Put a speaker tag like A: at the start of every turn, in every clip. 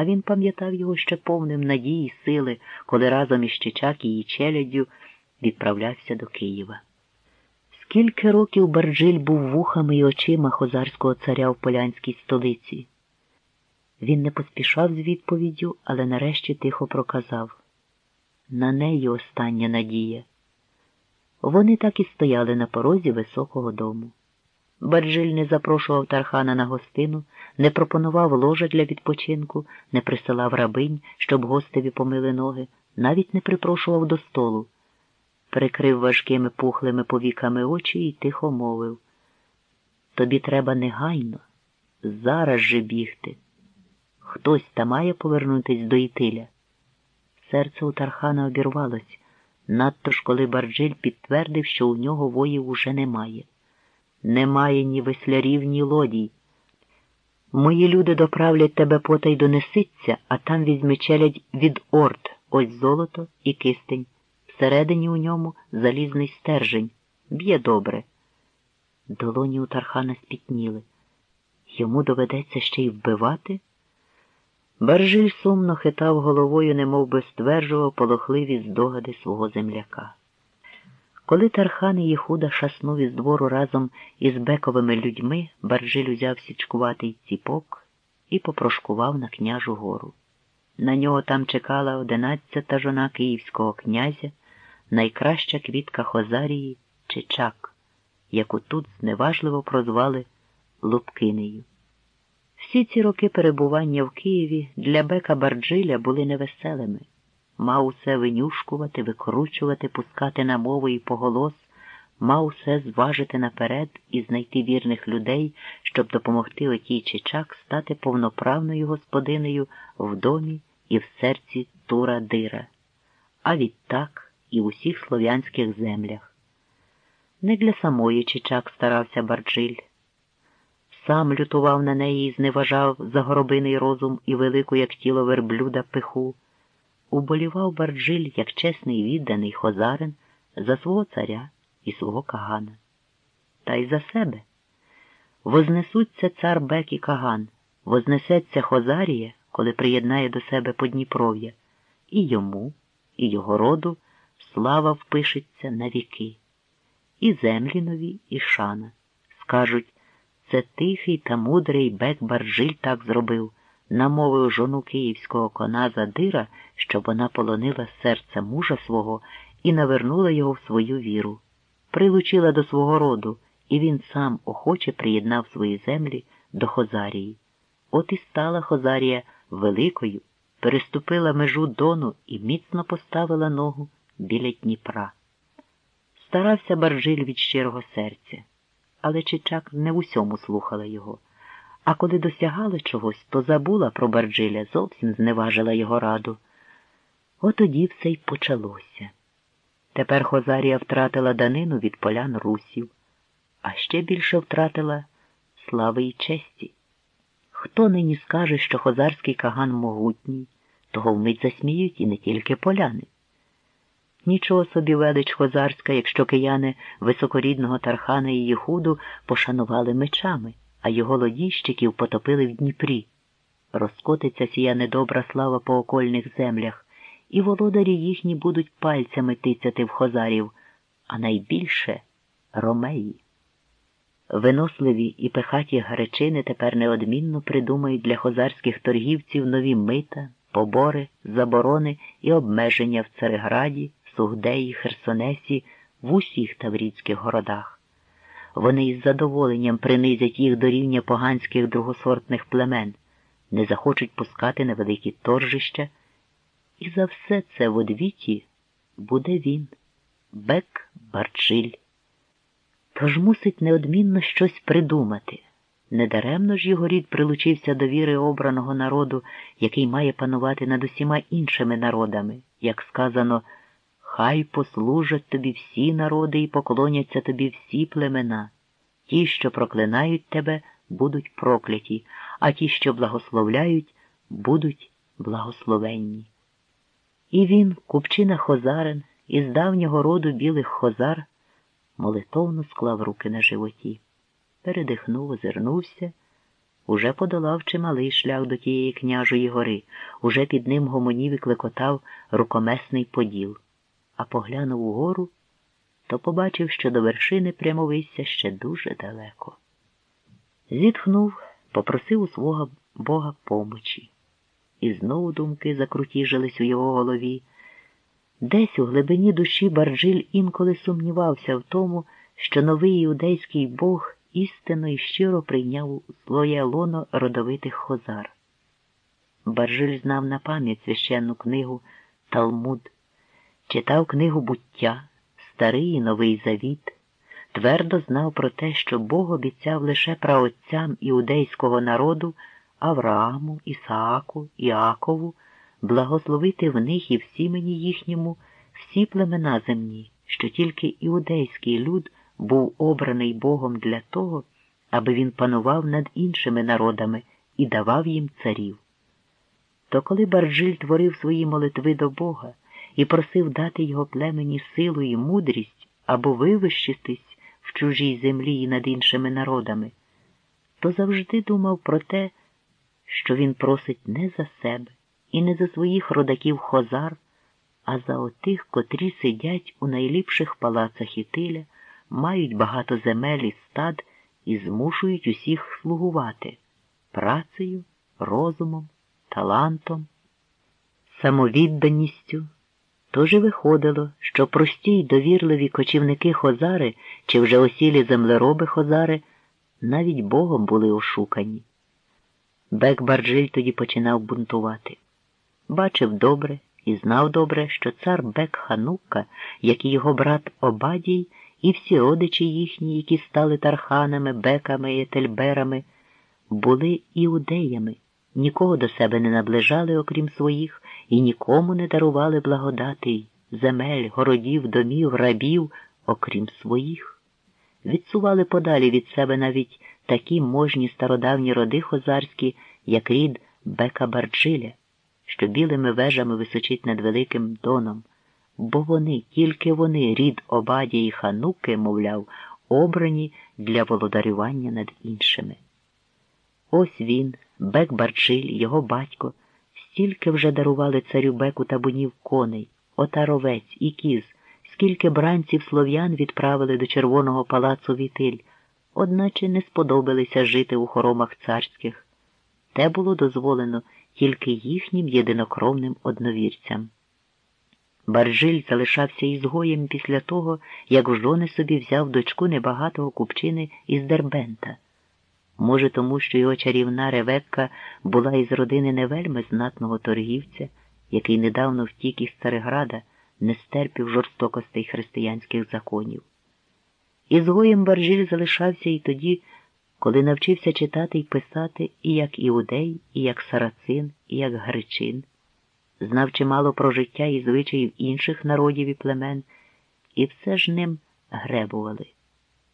A: а він пам'ятав його ще повним надії, сили, коли разом із Чичак і її челяддю відправлявся до Києва. Скільки років Барджиль був вухами і очима хозарського царя в полянській столиці. Він не поспішав з відповіддю, але нарешті тихо проказав на неї остання надія. Вони так і стояли на порозі високого дому. Барджиль не запрошував Тархана на гостину, не пропонував ложа для відпочинку, не присилав рабинь, щоб гостеві помили ноги, навіть не припрошував до столу. Прикрив важкими пухлими повіками очі і тихо мовив Тобі треба негайно, зараз же бігти. Хтось та має повернутись до Ітиля. Серце у Тархана обірвалось, надто ж коли Барджиль підтвердив, що у нього воїв уже немає. Немає ні веслярів, ні лодій. Мої люди доправлять тебе потай до Несиця, а там візьми челядь від орд, ось золото і кистень. Всередині у ньому залізний стержень. Б'є добре. Долоні у Тархана спітніли. Йому доведеться ще й вбивати? Баржиль сумно хитав головою, немов би стверджував полохливі здогади свого земляка. Коли Тархан і Єхуда шаснув із двору разом із бековими людьми, Баржиль узяв січкуватий ціпок і попрошкував на княжу гору. На нього там чекала одинадцята жона київського князя, найкраща квітка Хозарії Чичак, яку тут зневажливо прозвали Лубкинею. Всі ці роки перебування в Києві для Бека Барджиля були невеселими. Мав усе винюшкувати, викручувати, пускати на мову і поголос, мав усе зважити наперед і знайти вірних людей, щоб допомогти отій Чичак стати повноправною господинею в домі і в серці Тура Дира, а відтак і в усіх слов'янських землях. Не для самої Чичак старався Барджиль сам лютував на неї і зневажав загоробиний розум і велику, як тіло верблюда, пиху. Уболівав Барджиль, як чесний відданий хозарин, за свого царя і свого кагана. Та й за себе. Вознесуться цар Бек і Каган, вознесеться Хозарія, коли приєднає до себе Подніпров'я, і йому, і його роду слава впишеться на віки. І землі нові, і шана. Скажуть, це тихий та мудрий бек Баржиль так зробив, намовив жону київського кона задира, щоб вона полонила серце мужа свого і навернула його в свою віру, прилучила до свого роду, і він сам охоче приєднав свої землі до Хозарії. От і стала Хозарія великою, переступила межу дону і міцно поставила ногу біля Дніпра. Старався Баржиль від щирого серця але Чичак не в усьому слухала його. А коли досягали чогось, то забула про Барджиля, зовсім зневажила його раду. Отоді все й почалося. Тепер Хозарія втратила данину від полян русів, а ще більше втратила слави й честі. Хто нині скаже, що хозарський каган могутній, того вмить засміють і не тільки поляни. Нічого собі велич хозарська, якщо кияни високорідного Тархана і Єхуду пошанували мечами, а його лодіщиків потопили в Дніпрі. Розкотиться сія недобра слава по окольних землях, і володарі їхні будуть пальцями тицяти в хозарів, а найбільше ромеї. Виносливі і пехаті гаречини тепер неодмінно придумають для хозарських торгівців нові мита, побори, заборони і обмеження в Цареграді. Сугдеї, Херсонесі, в усіх таврійських городах. Вони із задоволенням принизять їх до рівня поганських другосортних племен, не захочуть пускати на великі торжища. І за все це в одвіті буде він, Бек Барчиль. Тож мусить неодмінно щось придумати. Недаремно ж його рід прилучився до віри обраного народу, який має панувати над усіма іншими народами, як сказано. Хай послужать тобі всі народи і поклоняться тобі всі племена. Ті, що проклинають тебе, будуть прокляті, а ті, що благословляють, будуть благословенні. І він, купчина Хозарин, із давнього роду білих хозар, молитовно склав руки на животі, передихнув, озирнувся. уже подолав чималий шлях до тієї княжої гори, уже під ним гомонів і клекотав рукомесний поділ, а поглянув угору, то побачив, що до вершини прямовисся ще дуже далеко. Зітхнув, попросив у свого Бога помочі. І знову думки закрутіжились у його голові. Десь у глибині душі Барджиль інколи сумнівався в тому, що новий іудейський Бог істинно і щиро прийняв своє лоно родовитих хозар. Баржиль знав на пам'ять священну книгу Талмуд, читав книгу буття, Старий і Новий Завіт, твердо знав про те, що Бог обіцяв лише праотцям іудейського народу Аврааму, Ісааку, Іакову, благословити в них і в сімені їхньому всі племена земні, що тільки іудейський люд був обраний Богом для того, аби він панував над іншими народами і давав їм царів. То коли Барджиль творив свої молитви до Бога і просив дати його племені силу і мудрість або вивищитись в чужій землі і над іншими народами, то завжди думав про те, що він просить не за себе і не за своїх родаків хозар, а за отих, котрі сидять у найліпших палацах Ітиля, мають багато земель і стад і змушують усіх слугувати працею, розумом, талантом, самовідданістю. Тож і виходило, що прості й довірливі кочівники Хозари чи вже осілі землероби Хозари навіть Богом були ошукані. Бек Барджиль тоді починав бунтувати. Бачив добре і знав добре, що цар Бек Ханука, як і його брат Обадій, і всі родичі їхні, які стали тарханами, беками і тельберами, були іудеями, нікого до себе не наближали, окрім своїх, і нікому не дарували благодати земель, городів, домів, рабів, окрім своїх. Відсували подалі від себе навіть такі можні стародавні роди хозарські, як рід Бека Барджиля, що білими вежами височить над Великим Доном бо вони, тільки вони, рід Обадії Хануки, мовляв, обрані для володарювання над іншими. Ось він, Бек Барчиль, його батько, стільки вже дарували царю Беку табунів коней, отаровець і кіз, скільки бранців слов'ян відправили до Червоного палацу Вітиль, одначе не сподобалися жити у хоромах царських. Те було дозволено тільки їхнім єдинокровним одновірцям. Баржиль залишався ізгоєм після того, як в жони собі взяв дочку небагатого купчини із Дербента. Може, тому, що його чарівна ревекка була із родини невельми знатного торгівця, який недавно втік із Цареграда, не стерпів жорстокостей християнських законів. Ізгоєм Баржиль залишався і тоді, коли навчився читати і писати і як іудей, і як сарацин, і як гречин знав чимало про життя і звичаїв інших народів і племен, і все ж ним гребували.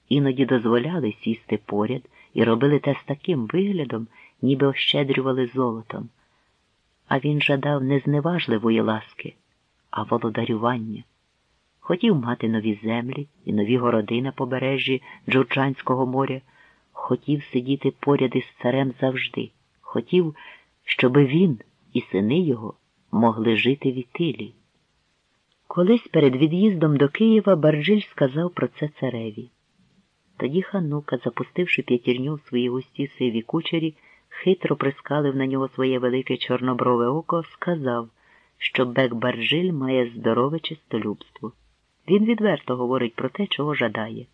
A: Іноді дозволяли сісти поряд і робили те з таким виглядом, ніби ощедрювали золотом. А він жадав не зневажливої ласки, а володарювання. Хотів мати нові землі і нові городи на побережжі Джурджанського моря, хотів сидіти поряд із царем завжди, хотів, щоби він і сини його могли жити в Ітилі. Колись перед від'їздом до Києва Барджиль сказав про це цареві. Тоді ханука, запустивши п'ятірню в свої густі сиві кучері, хитро прискалив на нього своє велике чорноброве око, сказав, що Бек Барджиль має здорове чистолюбство. Він відверто говорить про те, чого жадає.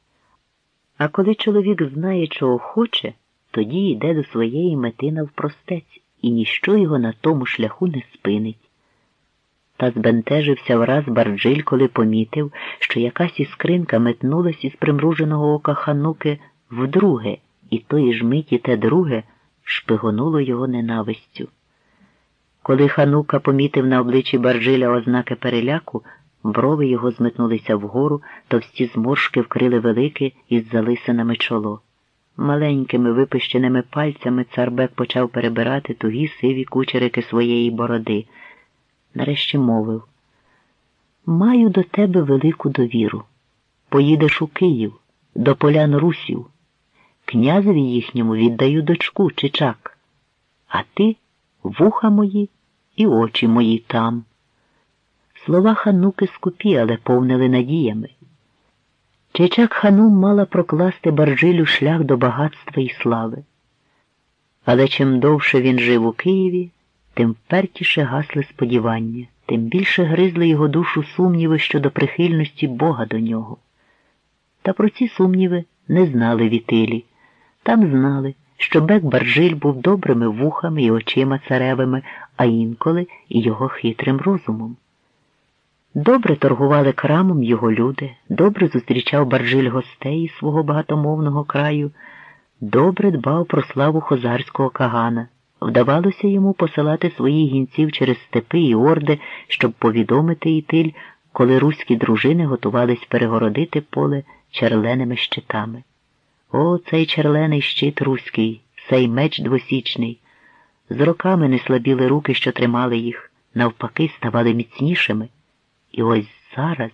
A: А коли чоловік знає, чого хоче, тоді йде до своєї мети навпростець, і ніщо його на тому шляху не спинить. Та збентежився враз Барджиль, коли помітив, що якась іскринка метнулась із примруженого ока хануки вдруге, і тої ж миті те друге шпигонуло його ненавистю. Коли ханука помітив на обличчі Барджиля ознаки переляку, брови його зметнулися вгору, товсті зморшки вкрили велике із залисинами чоло. Маленькими випищеними пальцями царбек почав перебирати тугі сиві кучерики своєї бороди. Нарешті мовив Маю до тебе велику довіру. Поїдеш у Київ, до полян русів. князеві їхньому віддаю дочку Чичак, а ти вуха мої і очі мої там. Слова хануки скупі, але повнили надіями. Чичак ханум мала прокласти Барджилю шлях до багатства і слави. Але чим довше він жив у Києві, тим впертіше гасли сподівання, тим більше гризли його душу сумніви щодо прихильності Бога до нього. Та про ці сумніви не знали вітилі. Там знали, що Бек Барджиль був добрими вухами і очима царевими, а інколи і його хитрим розумом. Добре торгували крамом його люди, добре зустрічав Барджиль гостей свого багатомовного краю, добре дбав про славу хозарського кагана. Вдавалося йому посилати своїх гінців через степи і орди, щоб повідомити Ітиль, коли руські дружини готувались перегородити поле черленими щитами. О, цей черлений щит руський, цей меч двосічний. З роками не слабіли руки, що тримали їх, навпаки, ставали міцнішими. І ось зараз,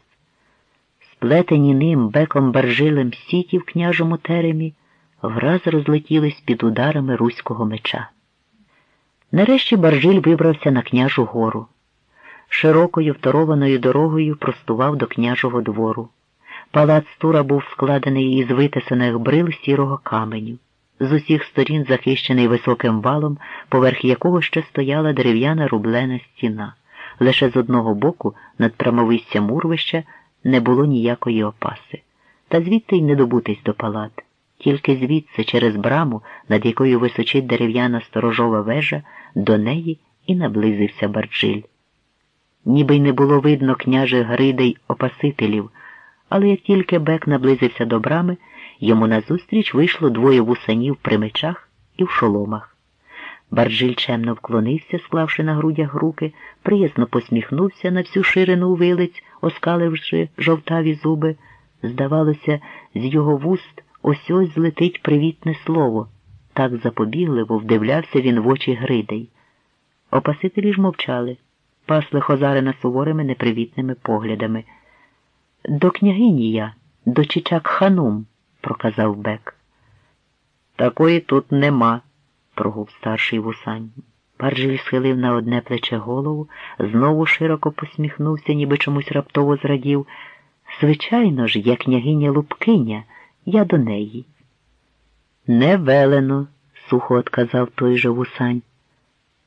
A: сплетені ним беком баржилем сіті в княжому теремі, враз розлетілись під ударами руського меча. Нарешті Баржиль вибрався на княжу гору. Широкою второваною дорогою простував до княжого двору. Палац Тура був складений із витисаних брил сірого каменю, з усіх сторін захищений високим валом, поверх якого ще стояла дерев'яна рублена стіна. Лише з одного боку, над прамовистям урвища, не було ніякої опаси. Та звідти й не добутись до палат. Тільки звідси, через браму, над якою височить дерев'яна сторожова вежа, до неї і наблизився Барджиль. Ніби й не було видно княже Гридей Опасителів, але як тільки Бек наблизився до брами, йому назустріч вийшло двоє вусанів при мечах і в шоломах. Барджиль чемно вклонився, склавши на грудях руки, приязно посміхнувся на всю ширину вилиць, оскаливши жовтаві зуби. Здавалося, з його вуст ось ось злетить привітне слово. Так запобігливо вдивлявся він в очі Гридей. Опасителі ж мовчали, пасли Хозарина суворими непривітними поглядами. До княгині я, до Чичак ханум, проказав Бек. Такої тут нема, прогув старший вусань. Баржиль схилив на одне плече голову, знову широко посміхнувся, ніби чомусь раптово зрадів. Звичайно ж, я княгиня Лубкиня, я до неї. Не велено, сухо отказав той же вусань.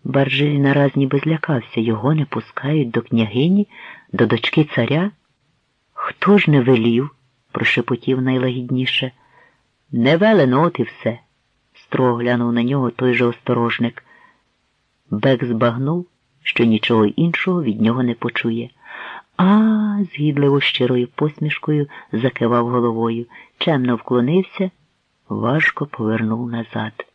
A: Баржиль нараз ніби злякався, його не пускають до княгині, до дочки царя. Хто ж не велів? прошепотів найлагідніше. Не велено, от і все, строго глянув на нього той же осторожник. Бек збагнув, що нічого іншого від нього не почує. А, згідливо щирою посмішкою закивав головою, чемно вклонився, важко повернув назад.